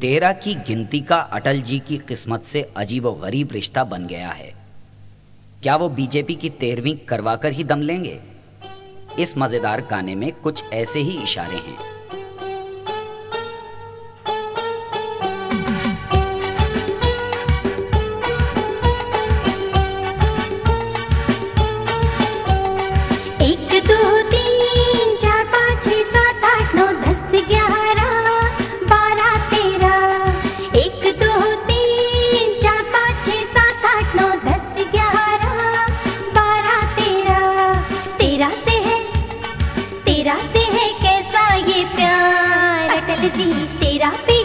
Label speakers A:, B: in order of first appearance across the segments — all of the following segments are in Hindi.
A: तेरह की गिनती का अटल जी की किस्मत से अजीब व गरीब रिश्ता बन गया है। क्या वो बीजेपी की तेरहवीं करवाकर ही दम लेंगे? इस मज़ेदार गाने में कुछ ऐसे ही इशारे हैं। tarde inteira.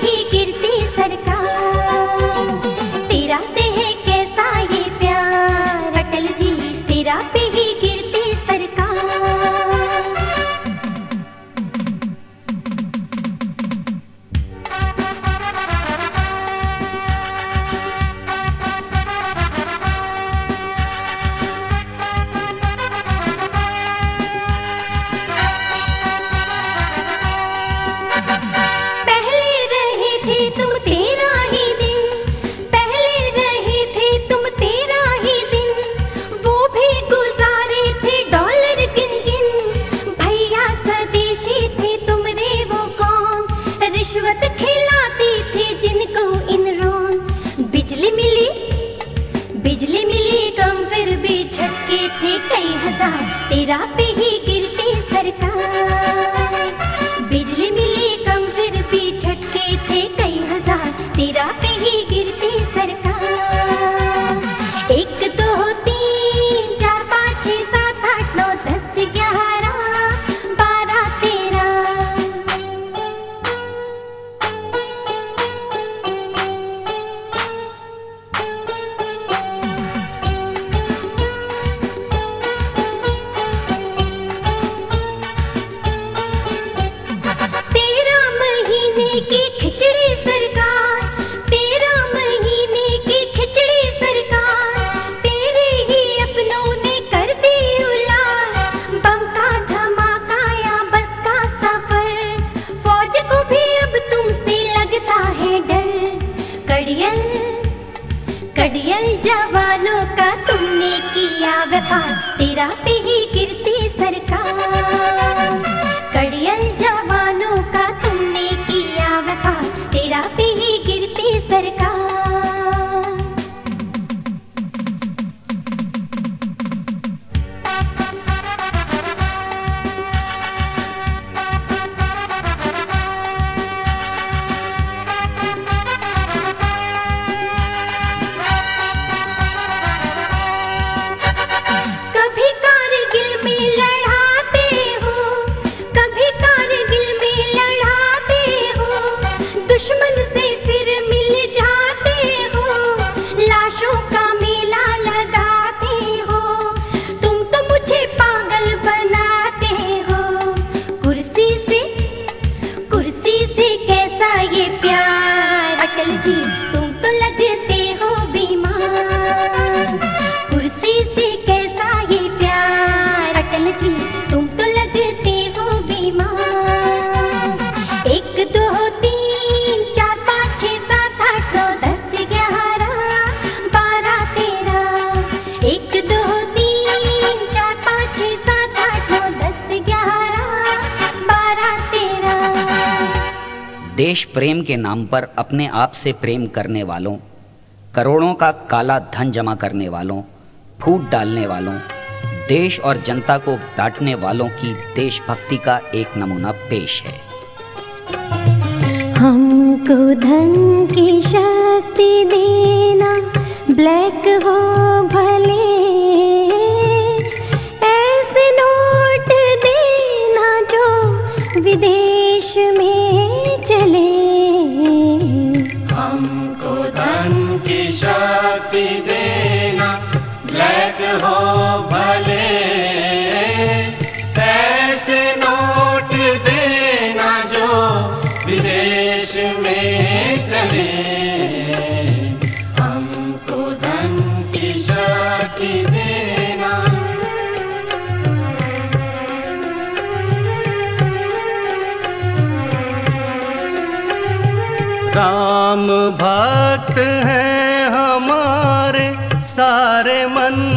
A: देश प्रेम के नाम पर अपने आप से प्रेम करने वालों, करोड़ों का काला धन जमा करने वालों, फूट डालने वालों, देश और जनता को डांटने वालों की देशभक्ति का एक नमूना पेश है।
B: हमको धन की शक्ति देना, ब्लैक हो भले
C: शक्ति देना, ब्लैक हो भले। पैसे नोट देना जो विदेश में चले। हमको धन की देना।
D: राम भक्त है सारे
C: मन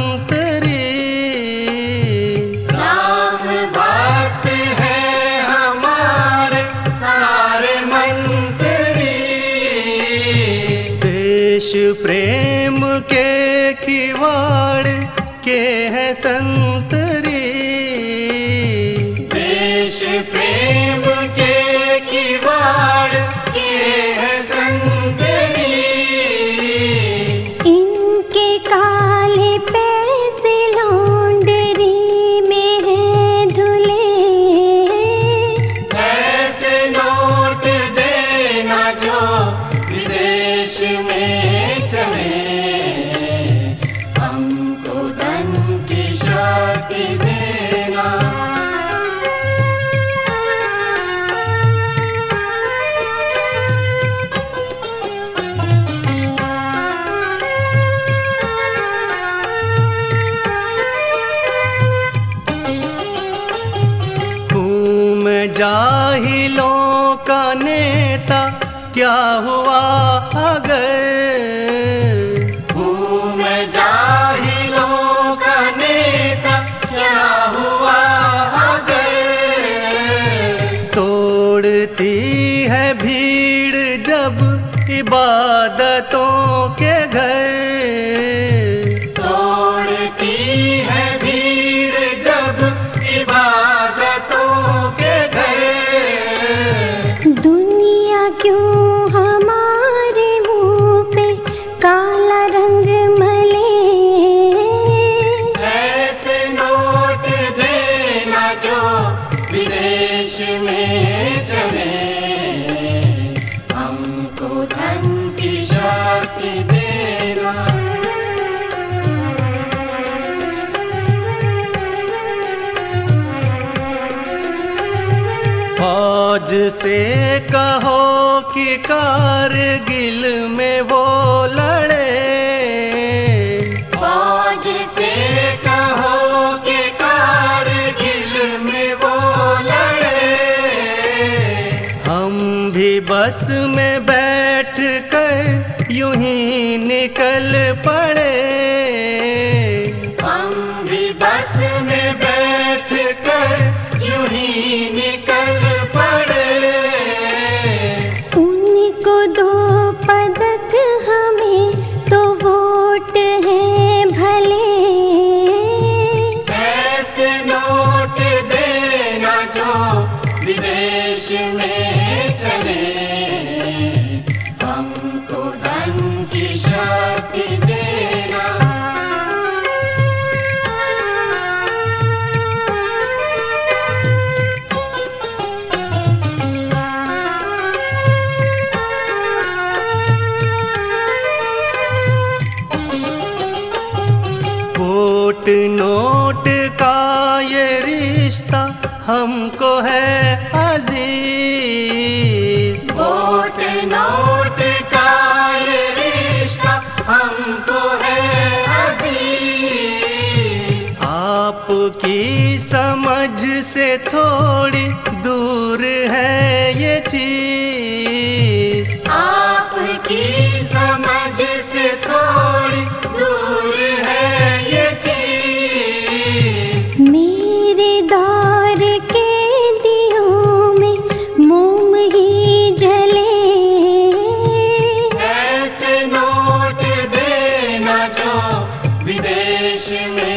D: ரிபா से कहो कि कारगिल में वो रिश्ता हमको है अज़ीज़।
C: वोट नोट का ये रिश्ता हमको है अज़ीज़।
D: आपकी समझ से थोड़ी दूर है ये चीज़।
C: wishing me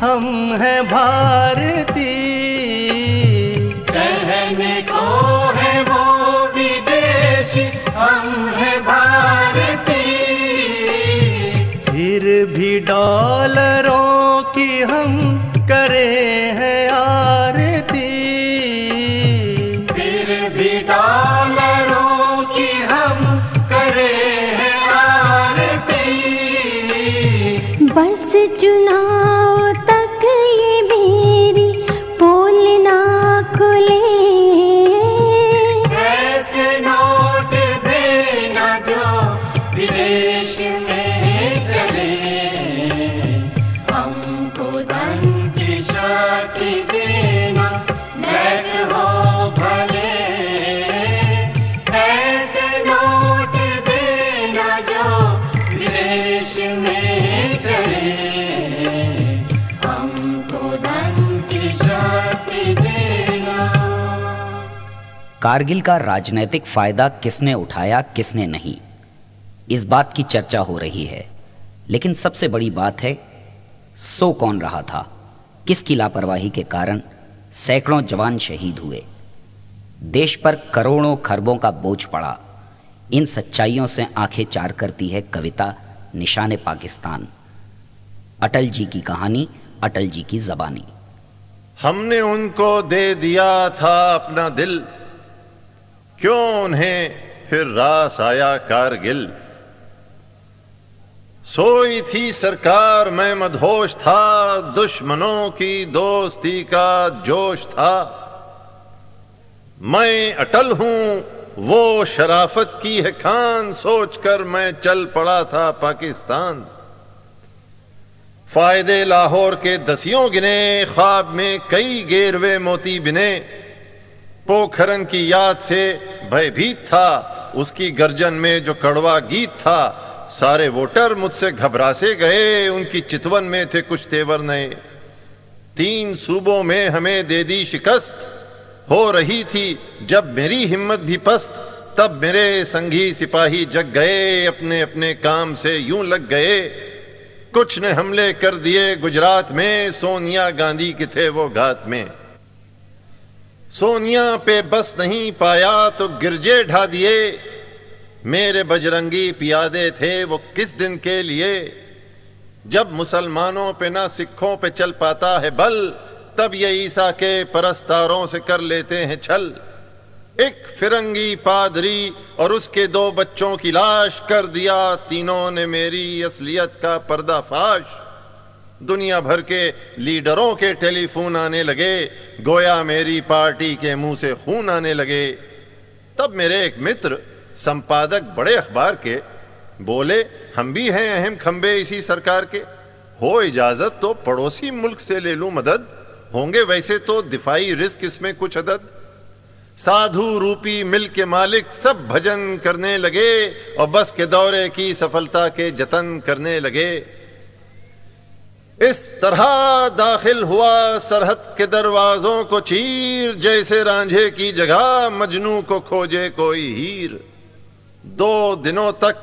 C: हम हैं भारती
E: कारगिल का राजनीतिक फ़ायदा किसने उठाया, किसने नहीं? इस बात की चर्चा हो रही है। लेकिन सबसे बड़ी बात है, सो कौन रहा था? किसकी लापरवाही के कारण सैकड़ों जवान शहीद हुए? देश पर करोड़ों खरबों का बोझ पड़ा। इन सच्चाइयों से आँखें चार करती है कविता निशान पाकिस्तान। अटल जी की कहानी, अटल जी की जबानी।
F: हमने उनको दे दिया था अपना दिल। क्यों उन्हें फिर रास आया कारगिल? सोई थी सरकार, मैं मधोश था, दुश्मनों की दोस्ती का जोश था। मैं अटल हूँ, वो शराफत की है खान, सोचकर मैं चल पड़ा था पाकिस्तान। फ़ायदे लाहौर के दसियों गिने, ख्वाब में कई गेरवे मोती बिने। पोखरन की याद से भयभीत था। उसकी गर्जन में जो कड़वा गीत था, सारे वोटर मुझसे घबरा से गए। उनकी चितवन में थे कुछ तेवर नए। तीन सूबों में हमें दे दी शिकस्त। हो रही थी जब मेरी हिम्मत भी पस्त, तब मेरे संगी सिपाही जग गए। अपने अपने काम से यूँ लग गए। कुछ ने हमले कर दिए गुजरात में। सोनिया गांधी के थे वो घात में। सोनिया पे बस नहीं पाया तो गिरजे ढा दिए। मेरे बजरंगी पियादे थे वो किस दिन के लिए? जब मुसलमानों पे ना सिखों पे चल पाता है बल, तब ये ईसा के परस्तारों से कर लेते हैं छल। एक फिरंगी पादरी और उसके दो बच्चों की लाश कर दिया तीनों ने मेरी असलियत का पर्दाफाश। दुनिया भर के लीडरों के टेलीफोन आने लगे, गोया मेरी पार्टी के मुँह से खून आने लगे। तब मेरे एक मित्र, संपादक बड़े अखबार के, बोले, हम भी हैं अहम खंबे इसी सरकार के। हो इजाज़त तो पड़ोसी मुल्क से ले लूँ मदद। होंगे वैसे तो दिफाई रिस्क इसमें कुछ अदद। साधु रूपी मिल के मालिक सब भजन करने लगे और बस के दौरे की सफलता के जतन करने लगे। इस तरह दाखिल हुआ सरहद के दरवाजों को चीर, जैसे रांझे की जगह मजनू को खोजे कोई हीर। दो दिनों तक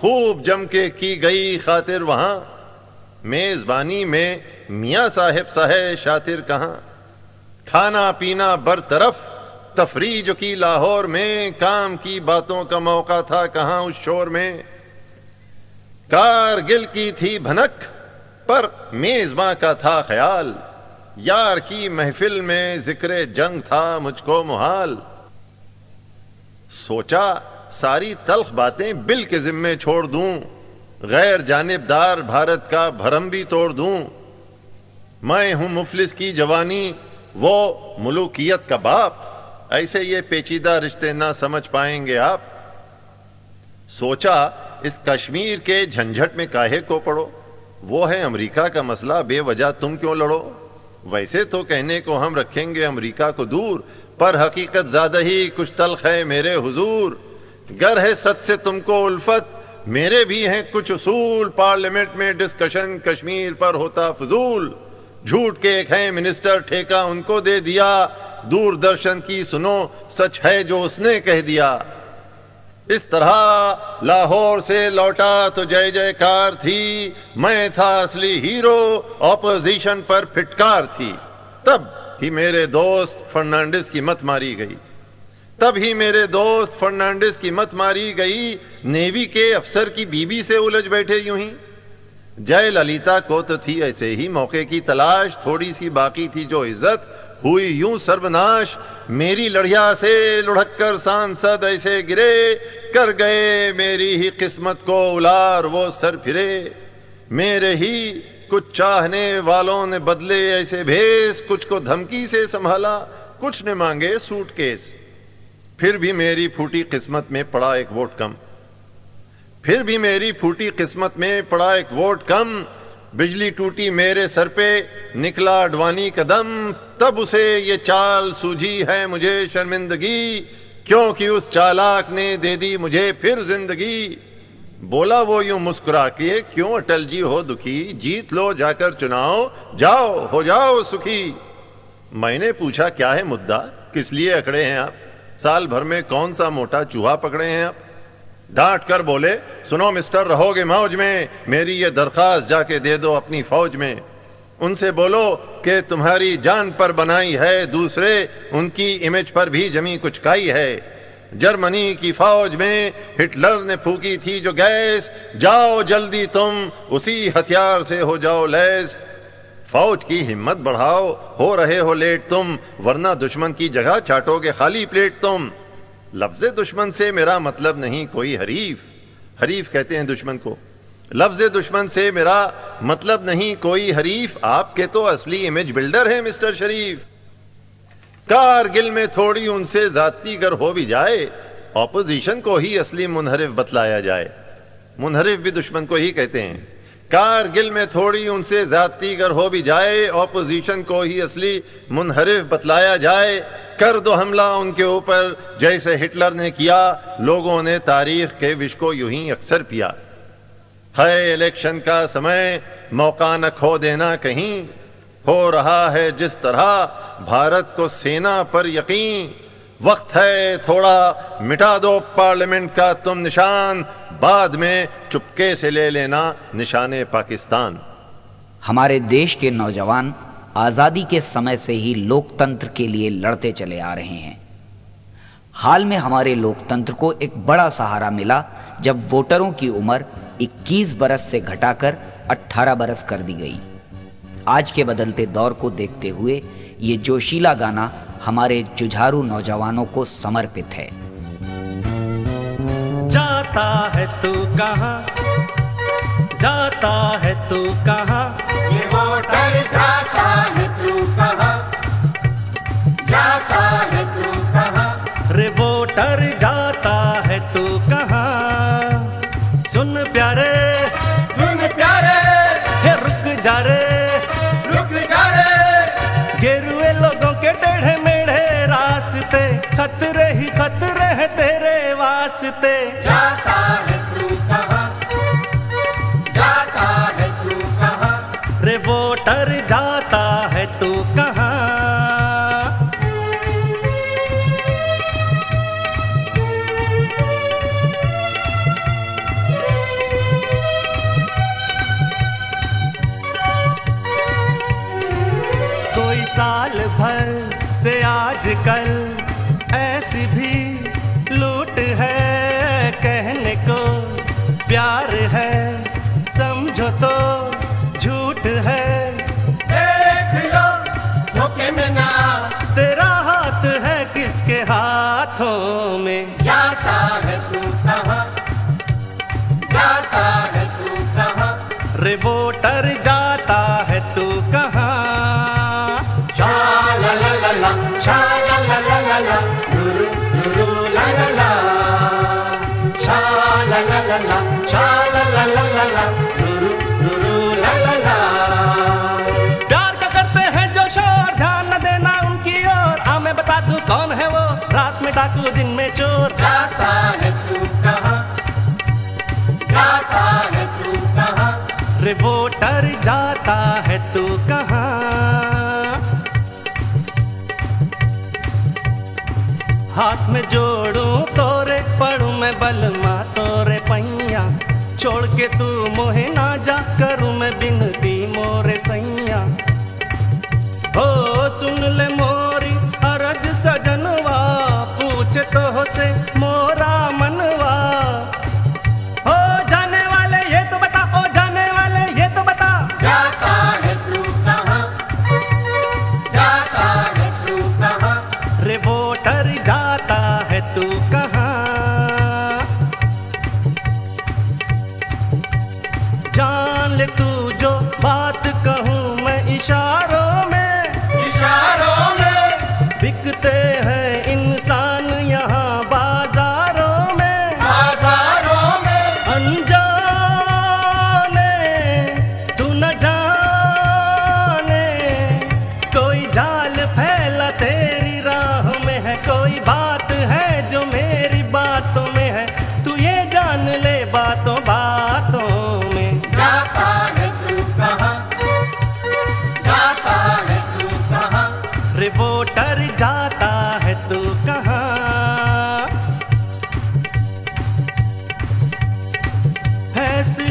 F: खूब जम के की गई खातिर वहाँ। मेजबानी में मियाँ साहेब साहे शातिर कहा। खाना पीना बरतरफ तफरी जो की लाहौर में काम की बातों का मौका था कहाँ उस शोर में। कारगिल की थी भनक पर मेजबां का था ख्याल। यार की महफिल में ज़िक्र जंग था मुझको मुहाल। सोचा, सारी तल्ख बातें बिल के जिम्मे छोड़ दूँ, गैर जानिबदार भारत का भरम भी तोड़ दूँ। मैं हूँ मुफलिस की जवानी, वो मुलुकियत का बाप, ऐसे ये पेचीदा रिश्ते ना समझ पाएँगे आप। सोचा, इस कश्मीर के झंझट में काहे को पड़ो? वो है अमेरिका का मसला, बेवजह तुम क्यों लड़ो? वैसे तो कहने को हम रखेंगे अमेरिका को दूर, पर हकीकत ज़्यादा ही कुछ तलख है मेरे हुजूर। गर है सच से तुमको उल्फत, मेरे भी हैं कुछ उसूल। पार्लियामेंट में डिस्कशन कश्मीर पर होता फजूल। झूठ के एक है मिनिस्टर, ठेका उनको दे दिया। दूरदर्शन की सुनो, सच है जो उसने कह दिया। इस तरह लाहौर से लौटा तो जय जयकार थी। मैं था असली हीरो ऑपोजिशन पर फिटकार थी। तब ही मेरे दोस्त फर्नांडिस की मत मारी गई। तब ही मेरे दोस्त फर्नांडिस की मत मारी गई। नेवी के अफसर की बीबी से उलझ बैठे यूँ ही। जय ललिता को तो थी ऐसे ही मौके की तलाश, थोड़ी सी बाकी थी जो इज़्ज़त हुई यूँ सर्वनाश, मेरी लड़िया से लुढ़क कर सांसद ऐसे गिरे, कर गए मेरी ही किस्मत को उलार वो सर फिरे। मेरे ही कुछ चाहने वालों ने बदले ऐसे भेस कुछ को धमकी से संभाला, कुछ ने मांगे सूटकेस। फिर भी मेरी फूटी किस्मत में पड़ा एक वोट कम। फिर भी मेरी फूटी किस्मत में पड़ा एक वोट कम बिजली टूटी मेरे सर पे, निकला अडवाणी कदम, तब उसे ये चाल सूझी है मुझे शर्मिंदगी। क्योंकि उस चालाक ने दे दी मुझे फिर ज़िंदगी। बोला वो यूँ मुस्कुरा के क्यों अटल जी हो दुखी? जीत लो जाकर चुनाव। जाओ, हो जाओ सुखी। मैंने पूछा, क्या है मुद्दा? किस लिए अकड़े हैं आप? साल भर में कौन सा मोटा चूहा पकड़े हैं आप? डांट कर बोले, सुनो मिस्टर, रहोगे मौज में? मेरी ये दरखास्त जाके दे दो अपनी फौज में। उनसे बोलो कि तुम्हारी जान पर बनाई है, दूसरे उनकी इमेज पर भी जमी कुछ काई है। जर्मनी की फौज में हिटलर ने फूकी थी जो गैस, जाओ जल्दी तुम, उसी हथियार से हो जाओ लैस। फौज की हिम्मत बढ़ाओ, हो रहे हो लेट तुम, वरना दुश्मन की जगह चाटोगे खाली प्लेट तुम। लफ्ज दुश्मन से मेरा मतलब नहीं कोई हरीफ। हरीफ कहते हैं दुश्मन को। लफ्ज दुश्मन से मेरा मतलब नहीं कोई हरीफ। आपके तो असली इमेज बिल्डर है, मिस्टर शरीफ। कारगिल में थोड़ी उनसे जाती हो भी जाए ऑपोजिशन को ही असली मुनहरिफ बतलाया जाए। मुनहरिफ भी दुश्मन को ही कहते हैं। कारगिल में थोड़ी उनसे गर हो भी जाए ऑपोजिशन को ही असली मुनहरिफ बतलाया जाए। कर दो हमला उनके ऊपर। जैसे हिटलर ने किया, लोगों ने तारीख के विष को यूँ ही अक्सर पिया। है इलेक्शन का समय, मौका न खो देना कहीं। हो रहा है जिस तरह, भारत को सेना पर यकीन। वक्त है थोड़ा, मिटा दो पार्लियामेंट का तुम निशान। बाद में चुपके से ले लेना निशाने पाकिस्तान।
A: हमारे देश के नौजवान आज़ादी के समय से ही लोकतंत्र के लिए लड़ते चले आ रहे हैं। हाल में हमारे लोकतंत्र को एक बड़ा सहारा मिला, जब वोटरों की उम्र 21 बरस से घटाकर 18 बरस कर दी गई। आज के बदलते दौर को देखते हुए ये जोशीला गाना हमारे जुझारू नौजवानों को समर्पित है।
D: जाता है तू कहाँ? जाता है तू कहाँ?
C: जाता है तू कहाँ जाता है तू कहाँ?
D: रे वोटर जाता है तू कहाँ सुन प्यारे।
C: सुन प्यारे।
D: हे रुक जा रे।
C: रुक जा रे।
D: गेरुए लोगों के टेढ़े मेढ़े रास्ते खतरे ही खतरे हैं तेरे वास्ते।
C: जाता है
D: तेरा हाथ है किसके हाथों में?
C: तू
D: दिन में चोर।
C: जाता है तू कहा? जाता है तू कहा?
D: रिपोर्टर जाता है तू कहा? हाथ में जोड़ू तोरे पड़ू मैं बलमा तोरे पैया छोड़ के तू मोहे ना जाकर darle tu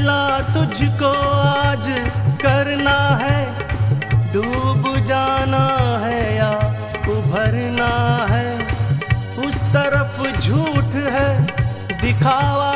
D: मिला तुझको आज, करना है। डूब जाना है या उभरना है। उस तरफ़ झूठ है, दिखावा